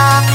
が